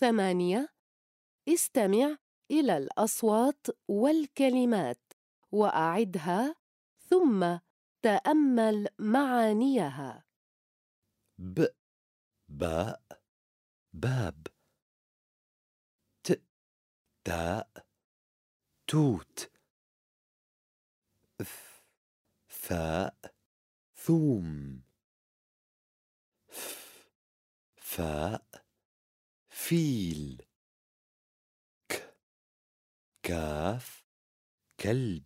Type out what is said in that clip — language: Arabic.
ثمانية استمع إلى الأصوات والكلمات وأعدها ثم تأمل معانيها. ب باء باب. ت تاء توت. ث ثاء ثوم. ف فاء فيل ك. كاف. كلب.